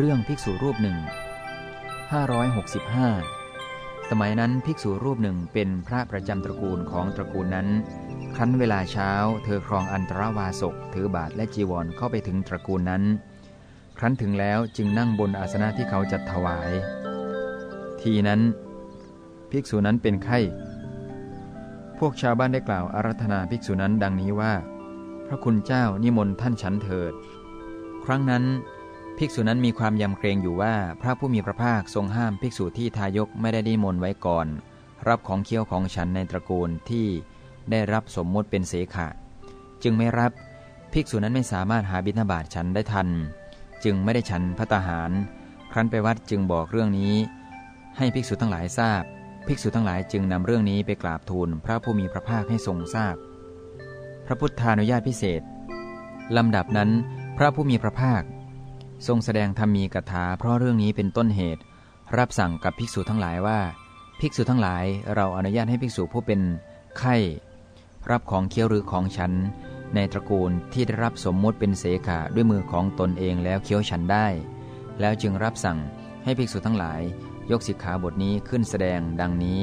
เรื่องภิกษุรูปหนึ่ง 565 สมัยนั้นภิกษุรูปหนึ่งเป็นพระประจำตระกูลของตระกูลนั้น ครั้นเวลาเช้า เธอครองอันตรวาสกถือบาทและจีวรเข้าไปถึงตระกูลนั้น ครั้นถึงแล้วจึงนั่งบนอาสนะที่เขาจัดถวาย ทีนั้น ภิกษุนั้นเป็นไข้ พวกชาวบ้านได้กล่าวอารัธนาภิกษุนั้นดังนี้ว่า พระคุณเจ้านิมนต์ท่านฉันเถิด ครั้งนั้น ภิกษุนั้นมีความยำเกรงอยู่ว่าพระผู้มีพระภาคทรงห้ามภิกษุที่ทายกไม่ได้นิมนไว้ก่อน รับของเคี้ยวของฉันในตระกูลที่ได้รับสมมติเป็นเสขะ จึงไม่รับภิกษุนั้นไม่สามารถหาบิณฑบาตฉันได้ทัน จึงไม่ได้ฉันพระตาหาร ครั้นไปวัดจึงบอกเรื่องนี้ ให้ภิกษุทั้งหลายทราบ ภิกษุทั้งหลายจึงนำเรื่องนี้ไปกราบทูลพระผู้มีพระภาคให้ทรงทราบพระพุทธานุญาตพิเศษลำดับนั้น พระผู้มีพระภาค ทรงแสดงธรรมีกถาเพราะเรื่องนี้เป็นต้นเหตุ รับสั่งกับภิกษุทั้งหลายว่า ภิกษุทั้งหลายเราอนุญาตให้ภิกษุผู้เป็นไข้ รับของเคี้ยวหรือของฉัน ในตระกูลที่ได้รับสมมุติเป็นเสขาด้วยมือของตนเองแล้วเคี้ยวฉันได้ แล้วจึงรับสั่งให้ภิกษุทั้งหลาย ยกสิกขาบทนี้ขึ้นแสดงดังนี้